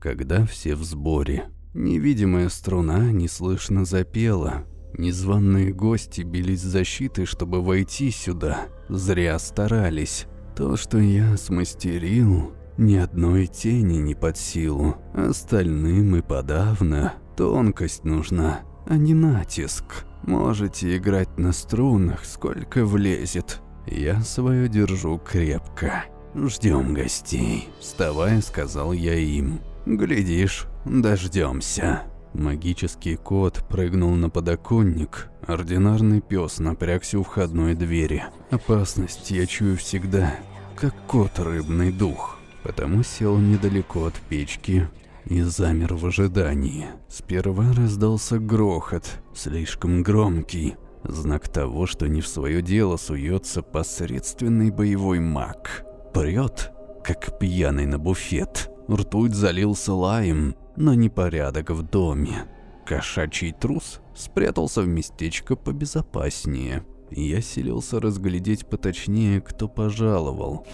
когда все в сборе. Невидимая струна неслышно запела. Незваные гости бились защитой, чтобы войти сюда. Зря старались. То, что я смастерил, ни одной тени не под силу. Остальным и подавно. Тонкость нужна, а не натиск. Можете играть на струнах, сколько влезет. Я свое держу крепко. Ждем гостей, вставая, сказал я им. Глядишь, дождемся. Магический кот прыгнул на подоконник. Ординарный пес напрягся у входной двери. Опасность я чую всегда, как кот рыбный дух. Потому сел недалеко от печки и замер в ожидании. Сперва раздался грохот, слишком громкий. Знак того, что не в свое дело суется посредственный боевой маг. Прет, как пьяный на буфет. Ртуть залился лаем, но непорядок в доме. Кошачий трус спрятался в местечко побезопаснее. Я селился разглядеть поточнее, кто пожаловал.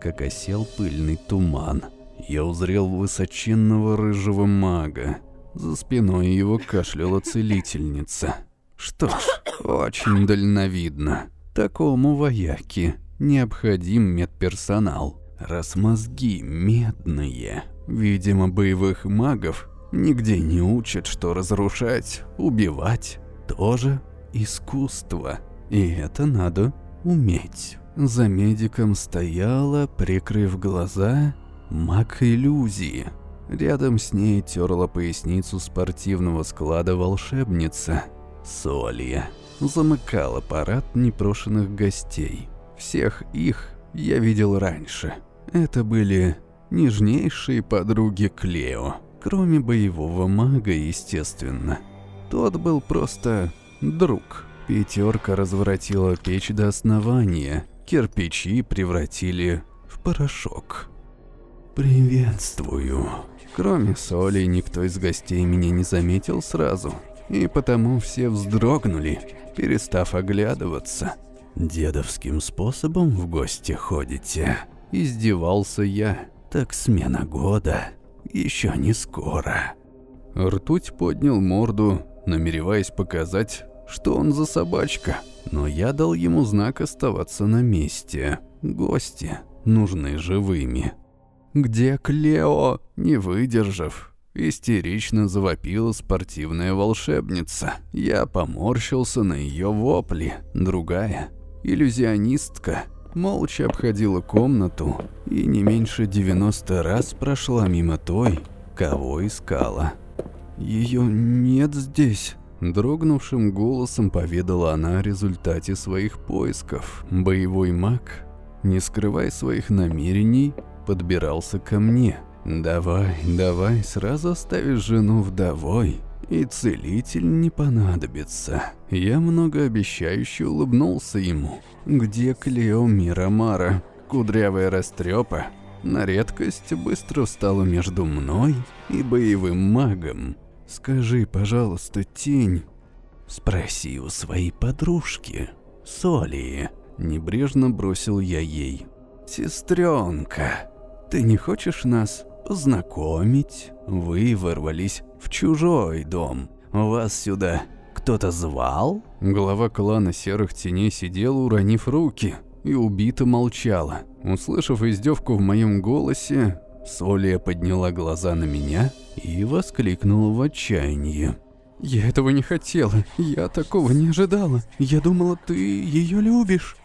Как осел пыльный туман, я узрел высоченного рыжего мага. За спиной его кашляла целительница. Что ж, очень дальновидно. Такому вояке необходим медперсонал раз мозги медные. Видимо, боевых магов нигде не учат, что разрушать, убивать тоже искусство. И это надо уметь. За медиком стояла, прикрыв глаза, маг иллюзии. Рядом с ней терла поясницу спортивного склада волшебница. Солья замыкала парад непрошенных гостей. Всех их я видел раньше. Это были нежнейшие подруги Клео, кроме боевого мага, естественно. Тот был просто друг. Пятерка разворотила печь до основания, кирпичи превратили в порошок. «Приветствую». Кроме соли, никто из гостей меня не заметил сразу, и потому все вздрогнули, перестав оглядываться. «Дедовским способом в гости ходите?» Издевался я. Так смена года еще не скоро. Ртуть поднял морду, намереваясь показать, что он за собачка. Но я дал ему знак оставаться на месте. Гости нужны живыми. «Где Клео?» Не выдержав, истерично завопила спортивная волшебница. Я поморщился на ее вопли. Другая, иллюзионистка, молча обходила комнату и не меньше 90 раз прошла мимо той, кого искала. «Ее нет здесь», – дрогнувшим голосом поведала она о результате своих поисков. Боевой маг, не скрывая своих намерений, подбирался ко мне. «Давай, давай, сразу оставишь жену вдовой, и целитель не понадобится». Я многообещающе улыбнулся ему. «Где Клео Мирамара?» Кудрявая растрепа на редкость быстро встала между мной и боевым магом. «Скажи, пожалуйста, тень...» «Спроси у своей подружки, Соли», — небрежно бросил я ей. «Сестренка, ты не хочешь нас познакомить? Вы ворвались в чужой дом. Вас сюда кто-то звал?» Глава клана Серых Теней сидел, уронив руки, и убито молчала. Услышав издевку в моем голосе, Солия подняла глаза на меня и воскликнула в отчаянии. «Я этого не хотела, я такого не ожидала. Я думала, ты ее любишь».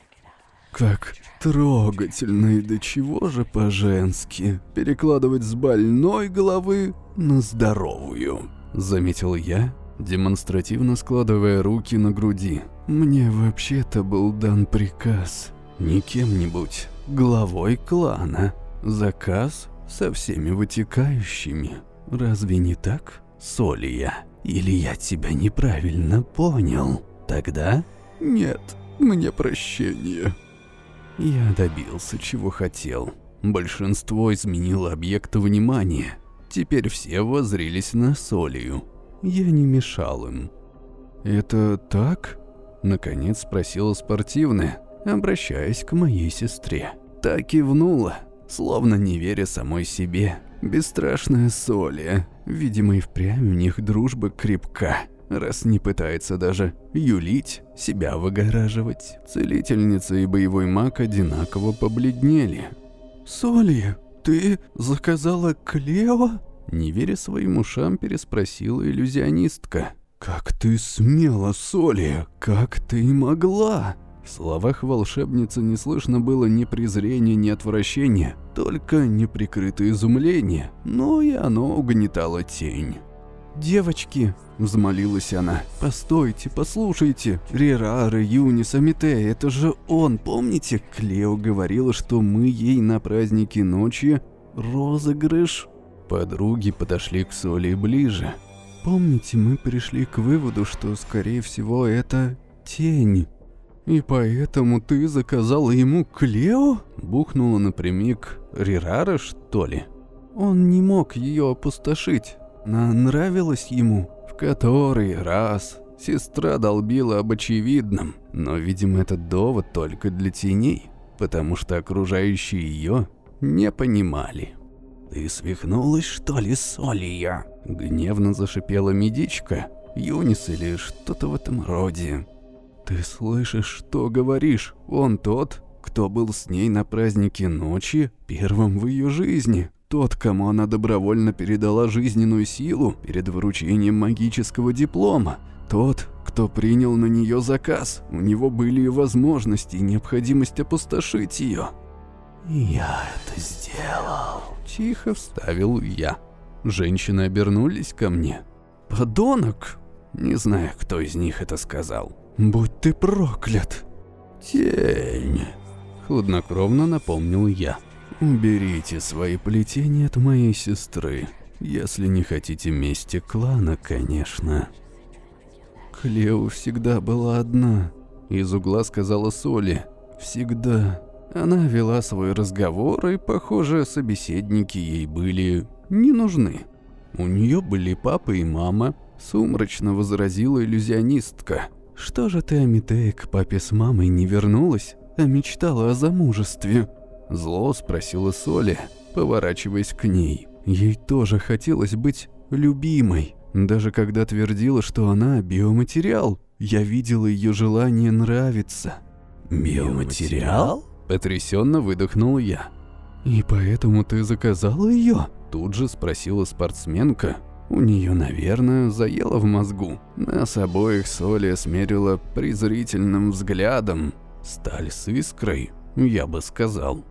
Как трогательно и до чего же по-женски перекладывать с больной головы на здоровую, заметил я, демонстративно складывая руки на груди. Мне вообще-то был дан приказ не кем-нибудь, главой клана. Заказ со всеми вытекающими. Разве не так, Солия? Или я тебя неправильно понял? Тогда нет, мне прощения. Я добился, чего хотел. Большинство изменило объекты внимания. Теперь все воззрились на Солию. Я не мешал им. «Это так?» Наконец спросила спортивная, обращаясь к моей сестре. Та кивнула, словно не веря самой себе. Бесстрашная Соли, видимо и впрямь у них дружба крепка, раз не пытается даже юлить, себя выгораживать. Целительница и боевой маг одинаково побледнели. «Соли, ты заказала Клео?» Не веря своим ушам, переспросила иллюзионистка. «Как ты смела, Соли! Как ты могла?» В словах волшебницы не слышно было ни презрения, ни отвращения, только неприкрытое изумление, но и оно угнетало тень. «Девочки!» – взмолилась она. «Постойте, послушайте! Рерары, Юнис, Амите, это же он, помните? Клео говорила, что мы ей на празднике ночи розыгрыш...» Подруги подошли к Соли ближе. «Помните, мы пришли к выводу, что, скорее всего, это тень?» «И поэтому ты заказала ему Клео?» Бухнула напрямик Рирара, что ли? Он не мог ее опустошить. Она нравилась ему. В который раз сестра долбила об очевидном. Но, видимо, этот довод только для теней, потому что окружающие ее не понимали. «Ты свихнулась, что ли, Солия?» Гневно зашипела медичка. Юнис или что-то в этом роде. «Ты слышишь, что говоришь? Он тот, кто был с ней на празднике ночи, первым в ее жизни. Тот, кому она добровольно передала жизненную силу перед вручением магического диплома. Тот, кто принял на нее заказ. У него были и возможности, и необходимость опустошить ее. «Я это сделал», – тихо вставил я. Женщины обернулись ко мне. «Подонок!» Не знаю, кто из них это сказал. «Будь ты проклят!» «Тень!» – хладнокровно напомнил я. «Уберите свои плетения от моей сестры, если не хотите мести клана, конечно». Клео всегда была одна, из угла сказала Соли. «Всегда». Она вела свой разговор, и, похоже, собеседники ей были не нужны. У нее были папа и мама, сумрачно возразила иллюзионистка. «Что же ты, Амитея, к папе с мамой не вернулась, а мечтала о замужестве?» Зло спросила Соли, поворачиваясь к ней. Ей тоже хотелось быть любимой, даже когда твердила, что она биоматериал. Я видела ее желание нравиться. «Биоматериал?» Потрясенно выдохнул я. «И поэтому ты заказала ее?» Тут же спросила спортсменка, у нее, наверное, заело в мозгу. Нас обоих Соли смерила презрительным взглядом. Сталь с искрой, я бы сказал.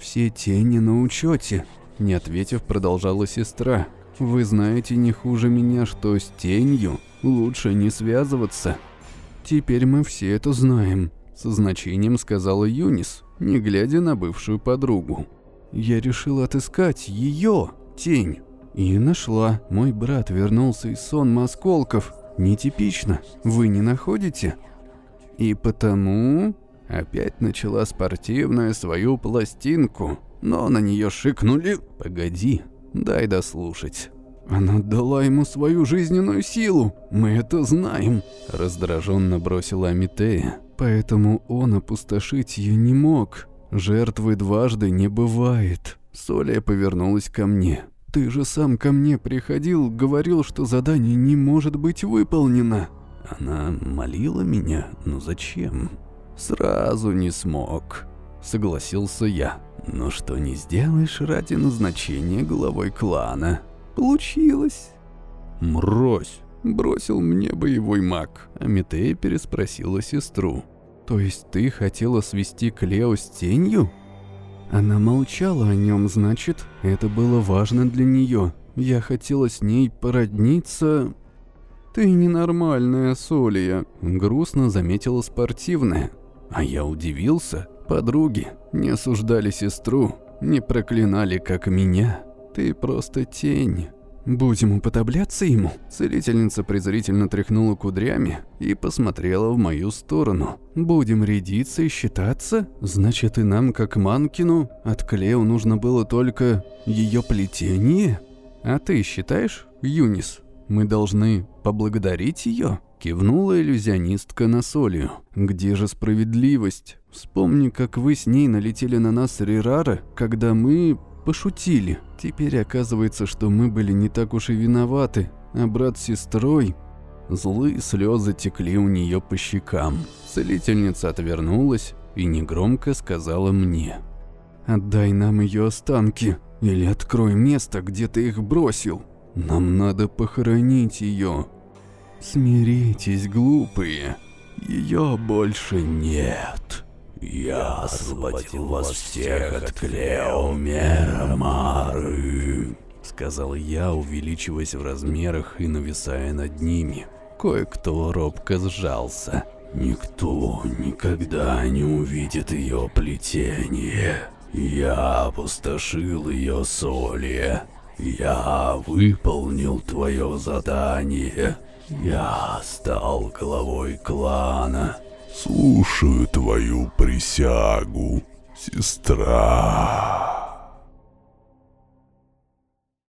«Все тени на учете», – не ответив, продолжала сестра. «Вы знаете не хуже меня, что с тенью лучше не связываться». «Теперь мы все это знаем», – со значением сказала Юнис, не глядя на бывшую подругу. «Я решила отыскать ее, тень». И нашла. Мой брат вернулся из сонма осколков. Нетипично. Вы не находите? И потому... Опять начала спортивная свою пластинку. Но на нее шикнули. Погоди, дай дослушать. Она дала ему свою жизненную силу. Мы это знаем. Раздраженно бросила Амитея. Поэтому он опустошить ее не мог. Жертвы дважды не бывает. Соля повернулась ко мне. Ты же сам ко мне приходил, говорил, что задание не может быть выполнено. Она молила меня, но зачем? Сразу не смог. Согласился я. Но что не сделаешь ради назначения главой клана? Получилось. Мрось. Бросил мне боевой маг. А переспросила сестру. То есть ты хотела свести Клео с тенью? Она молчала о нем, значит, это было важно для нее. Я хотела с ней породниться... «Ты ненормальная, Солия», — грустно заметила спортивная. А я удивился. Подруги не осуждали сестру, не проклинали, как меня. Ты просто тень. «Будем уподобляться ему?» Целительница презрительно тряхнула кудрями и посмотрела в мою сторону. «Будем рядиться и считаться? Значит, и нам, как Манкину, от Клео нужно было только ее плетение? А ты считаешь, Юнис, мы должны поблагодарить ее? Кивнула иллюзионистка на Солью. «Где же справедливость? Вспомни, как вы с ней налетели на нас Рерара, когда мы пошутили. Теперь оказывается, что мы были не так уж и виноваты, а брат с сестрой...» Злые слезы текли у нее по щекам. Целительница отвернулась и негромко сказала мне. «Отдай нам ее останки, или открой место, где ты их бросил. Нам надо похоронить ее». Смиритесь, глупые, ее больше нет. Я освободил вас всех от Клеомера Мары, сказал я, увеличиваясь в размерах и нависая над ними. Кое-кто робко сжался. Никто никогда не увидит ее плетение. Я опустошил ее соли. Я выполнил твое задание. Я стал главой клана. Слушаю твою присягу, сестра.